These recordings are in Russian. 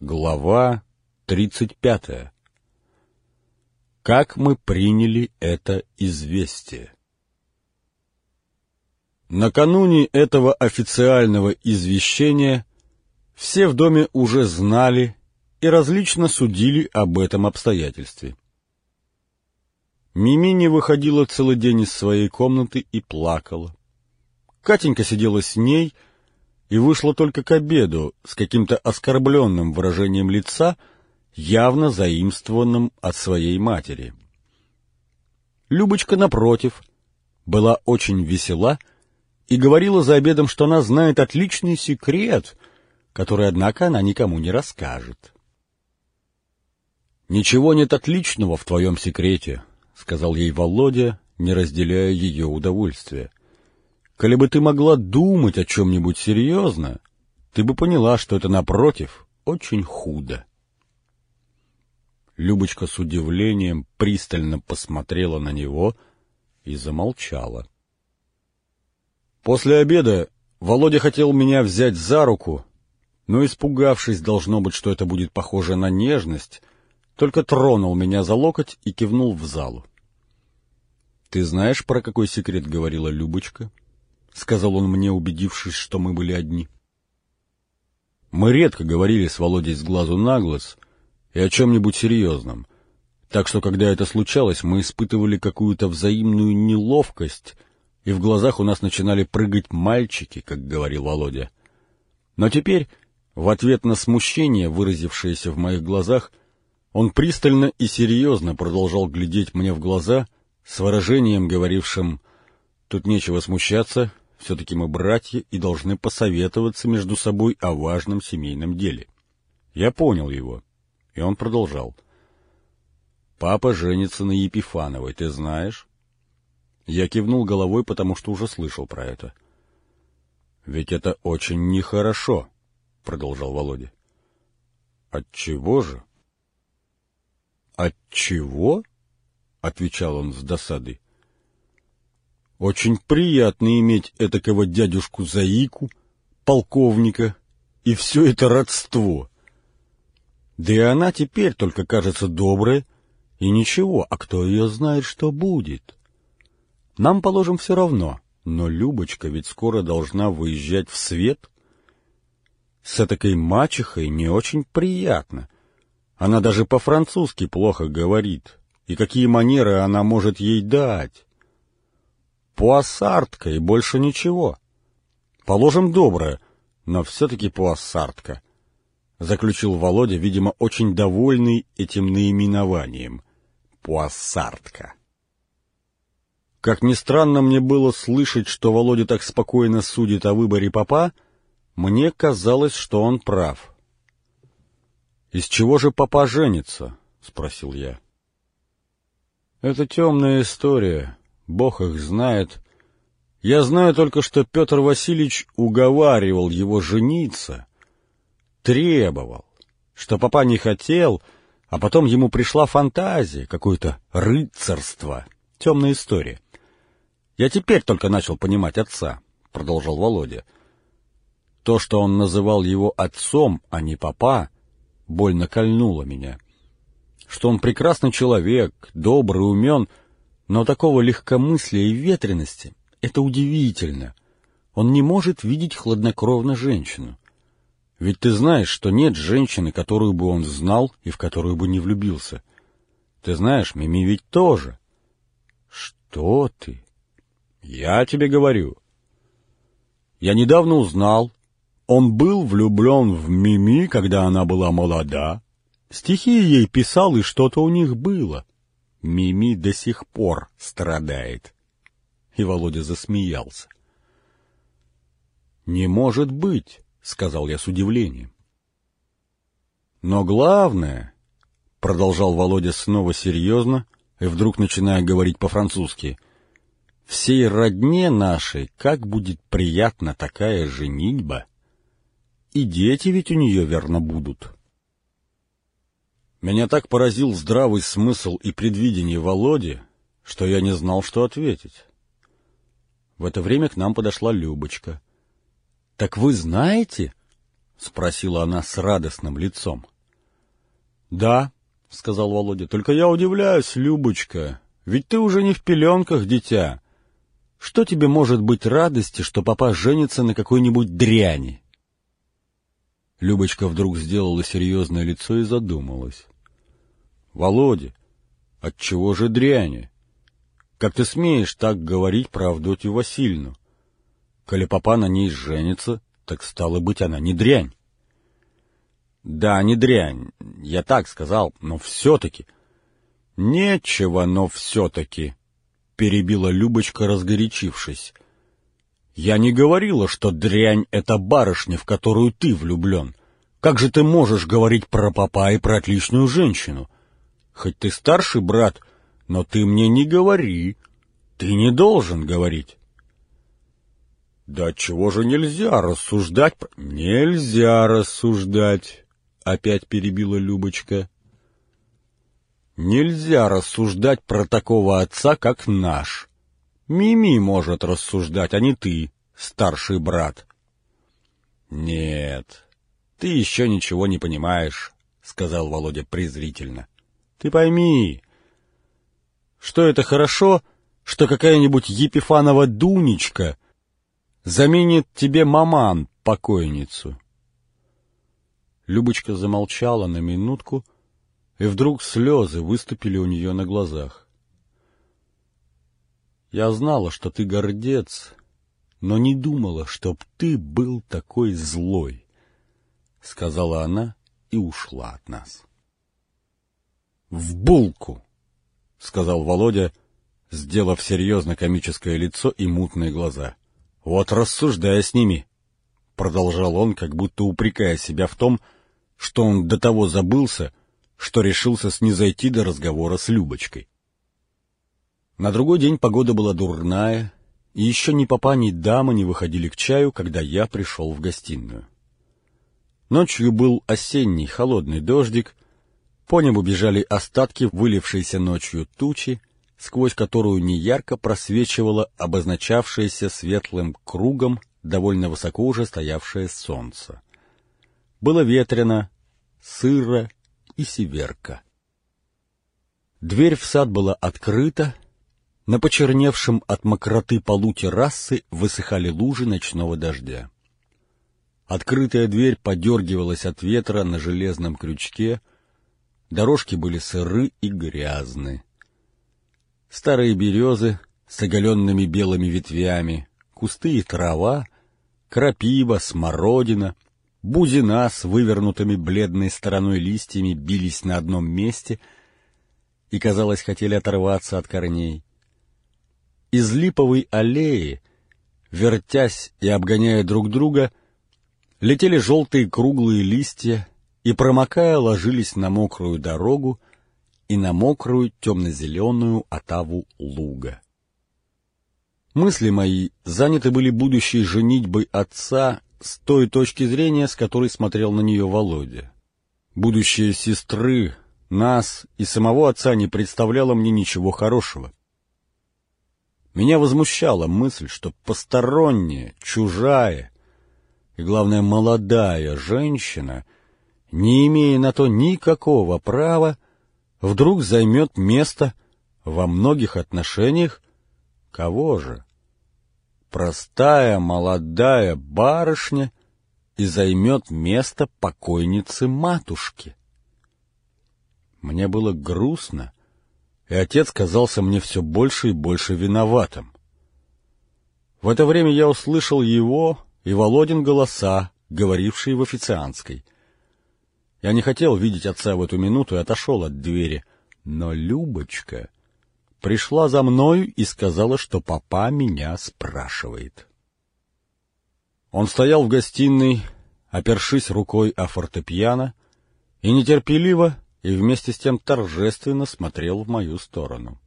Глава 35. Как мы приняли это известие? Накануне этого официального извещения все в доме уже знали и различно судили об этом обстоятельстве. Мими не выходила целый день из своей комнаты и плакала. Катенька сидела с ней — и вышла только к обеду с каким-то оскорбленным выражением лица, явно заимствованным от своей матери. Любочка, напротив, была очень весела и говорила за обедом, что она знает отличный секрет, который, однако, она никому не расскажет. «Ничего нет отличного в твоем секрете», — сказал ей Володя, не разделяя ее удовольствия. Коли бы ты могла думать о чем-нибудь серьезно, ты бы поняла, что это, напротив, очень худо. Любочка с удивлением пристально посмотрела на него и замолчала. После обеда Володя хотел меня взять за руку, но, испугавшись, должно быть, что это будет похоже на нежность, только тронул меня за локоть и кивнул в залу. — Ты знаешь, про какой секрет говорила Любочка? —— сказал он мне, убедившись, что мы были одни. Мы редко говорили с Володей с глазу на глаз и о чем-нибудь серьезном, так что, когда это случалось, мы испытывали какую-то взаимную неловкость, и в глазах у нас начинали прыгать мальчики, как говорил Володя. Но теперь, в ответ на смущение, выразившееся в моих глазах, он пристально и серьезно продолжал глядеть мне в глаза с выражением, говорившим «Тут нечего смущаться, все-таки мы братья и должны посоветоваться между собой о важном семейном деле. Я понял его, и он продолжал. «Папа женится на Епифановой, ты знаешь?» Я кивнул головой, потому что уже слышал про это. «Ведь это очень нехорошо», — продолжал Володя. «Отчего же?» «Отчего?» — отвечал он с досадой. Очень приятно иметь этакого дядюшку Заику, полковника, и все это родство. Да и она теперь только кажется добрая, и ничего, а кто ее знает, что будет? Нам, положим, все равно, но Любочка ведь скоро должна выезжать в свет. С этакой мачехой не очень приятно. Она даже по-французски плохо говорит, и какие манеры она может ей дать. Пуассартка и больше ничего. Положим, доброе, но все-таки пуассартка. Заключил Володя, видимо, очень довольный этим наименованием. Пуассартка. Как ни странно мне было слышать, что Володя так спокойно судит о выборе папа, мне казалось, что он прав. «Из чего же папа женится?» — спросил я. «Это темная история», Бог их знает. Я знаю только, что Петр Васильевич уговаривал его жениться, требовал, что папа не хотел, а потом ему пришла фантазия, какое-то рыцарство. Темная история. Я теперь только начал понимать отца, — продолжал Володя. То, что он называл его отцом, а не папа, больно кольнуло меня. Что он прекрасный человек, добрый, умен — но такого легкомыслия и ветренности — это удивительно. Он не может видеть хладнокровно женщину. Ведь ты знаешь, что нет женщины, которую бы он знал и в которую бы не влюбился. Ты знаешь, Мими ведь тоже. Что ты? Я тебе говорю. Я недавно узнал, он был влюблен в Мими, когда она была молода. Стихи ей писал, и что-то у них было. Мими до сих пор страдает. И Володя засмеялся. «Не может быть», — сказал я с удивлением. «Но главное», — продолжал Володя снова серьезно, и вдруг начиная говорить по-французски, «всей родне нашей как будет приятна такая женитьба! И дети ведь у нее верно будут». Меня так поразил здравый смысл и предвидение Володи, что я не знал, что ответить. В это время к нам подошла Любочка. — Так вы знаете? —— спросила она с радостным лицом. — Да, — сказал Володя, — только я удивляюсь, Любочка, ведь ты уже не в пеленках, дитя. Что тебе может быть радости, что папа женится на какой-нибудь дряни? Любочка вдруг сделала серьезное лицо и задумалась. — Володя, отчего же дряни? Как ты смеешь так говорить про Авдотью Васильевну? Коли папа на ней женится, так стало быть, она не дрянь. Да, не дрянь, я так сказал, но все-таки. Нечего, но все-таки, перебила Любочка, разгорячившись. Я не говорила, что дрянь — это барышня, в которую ты влюблен. Как же ты можешь говорить про папа и про отличную женщину? Хоть ты старший брат, но ты мне не говори. Ты не должен говорить. Да чего же нельзя рассуждать? Нельзя рассуждать, опять перебила Любочка. Нельзя рассуждать про такого отца, как наш. Мими может рассуждать, а не ты, старший брат. Нет, ты еще ничего не понимаешь, сказал Володя презрительно. Ты пойми, что это хорошо, что какая-нибудь Епифанова Дунечка — заменит тебе маман, покойницу. Любочка замолчала на минутку, и вдруг слезы выступили у нее на глазах. Я знала, что ты гордец, но не думала, чтоб ты был такой злой, — сказала она и ушла от нас. — В булку! — сказал Володя, сделав серьезно комическое лицо и мутные глаза. — вот рассуждая с ними, — продолжал он, как будто упрекая себя в том, что он до того забылся, что решился снизойти до разговора с Любочкой. На другой день погода была дурная, и еще ни папа, ни дама не выходили к чаю, когда я пришел в гостиную. Ночью был осенний холодный дождик, по небу бежали остатки вылившейся ночью тучи, сквозь которую неярко просвечивало обозначавшееся светлым кругом довольно высоко уже стоявшее солнце. Было ветрено, сыро и северка. Дверь в сад была открыта, на почерневшем от мокроты полу террасы высыхали лужи ночного дождя. Открытая дверь подергивалась от ветра на железном крючке, дорожки были сыры и грязны. Старые березы с оголенными белыми ветвями, кусты и трава, крапива, смородина, бузина с вывернутыми бледной стороной листьями бились на одном месте и, казалось, хотели оторваться от корней. Из липовой аллеи, вертясь и обгоняя друг друга, летели желтые круглые листья и, промокая, ложились на мокрую дорогу, и на мокрую темно-зеленую отаву луга. Мысли мои заняты были будущей женитьбой отца с той точки зрения, с которой смотрел на нее Володя. Будущее сестры, нас и самого отца не представляло мне ничего хорошего. Меня возмущала мысль, что посторонняя, чужая и, главное, молодая женщина, не имея на то никакого права, вдруг займет место во многих отношениях кого же? Простая молодая барышня и займет место покойницы матушки. Мне было грустно, и отец казался мне все больше и больше виноватым. В это время я услышал его и Володин голоса, говорившие в официантской — я не хотел видеть отца в эту минуту и отошел от двери. Но Любочка пришла за мною и сказала, что папа меня спрашивает. Он стоял в гостиной, опершись рукой о фортепиано, и нетерпеливо и вместе с тем торжественно смотрел в мою сторону.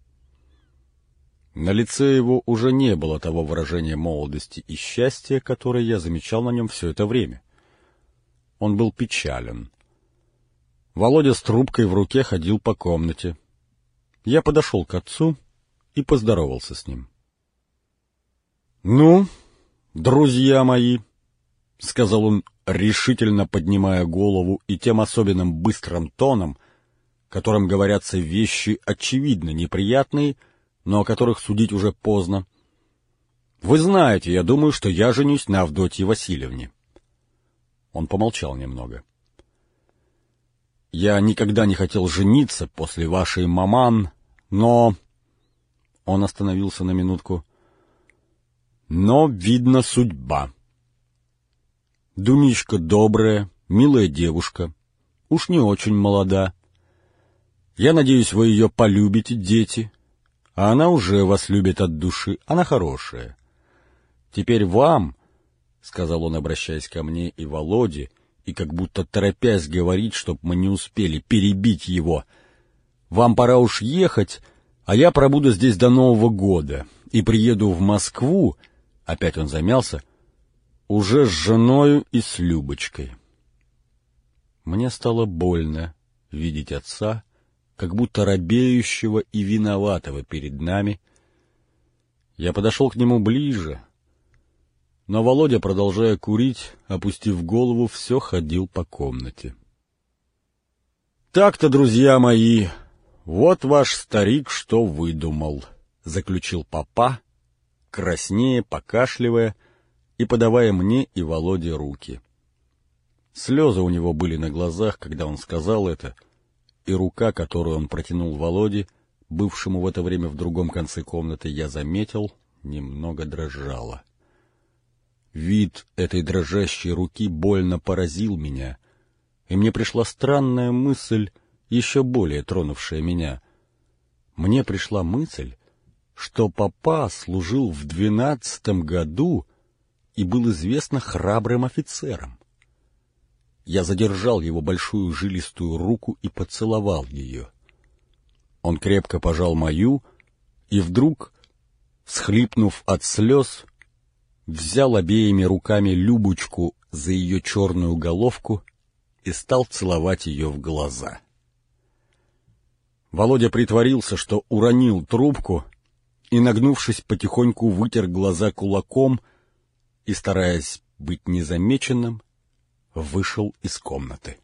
На лице его уже не было того выражения молодости и счастья, которое я замечал на нем все это время. Он был печален. Володя с трубкой в руке ходил по комнате. Я подошел к отцу и поздоровался с ним. — Ну, друзья мои, — сказал он, решительно поднимая голову и тем особенным быстрым тоном, которым говорятся вещи очевидно неприятные, но о которых судить уже поздно. Вы знаете, я думаю, что я женюсь на Авдотье Васильевне. Он помолчал немного. Я никогда не хотел жениться после вашей маман, но... Он остановился на минутку. Но, видно, судьба. Дуничка добрая, милая девушка, уж не очень молода. Я надеюсь, вы ее полюбите, дети, а она уже вас любит от души, она хорошая. Теперь вам, — сказал он, обращаясь ко мне и Володе, и как будто торопясь говорить, чтоб мы не успели перебить его, — вам пора уж ехать, а я пробуду здесь до Нового года и приеду в Москву, — опять он замялся, — уже с женою и с Любочкой. Мне стало больно видеть отца, как будто робеющего и виноватого перед нами. Я подошел к нему ближе — но Володя, продолжая курить, опустив голову, все ходил по комнате. «Так-то, друзья мои, вот ваш старик что выдумал», — заключил папа, краснее, покашливая и подавая мне и Володе руки. Слезы у него были на глазах, когда он сказал это, и рука, которую он протянул Володе, бывшему в это время в другом конце комнаты, я заметил, немного дрожала. Вид этой дрожащей руки больно поразил меня, и мне пришла странная мысль, еще более тронувшая меня. Мне пришла мысль, что папа служил в двенадцатом году и был известно храбрым офицером. Я задержал его большую жилистую руку и поцеловал ее. Он крепко пожал мою, и вдруг, схлипнув от слез, взял обеими руками Любочку за ее черную головку и стал целовать ее в глаза. Володя притворился, что уронил трубку, и, нагнувшись, потихоньку вытер глаза кулаком и, стараясь быть незамеченным, вышел из комнаты.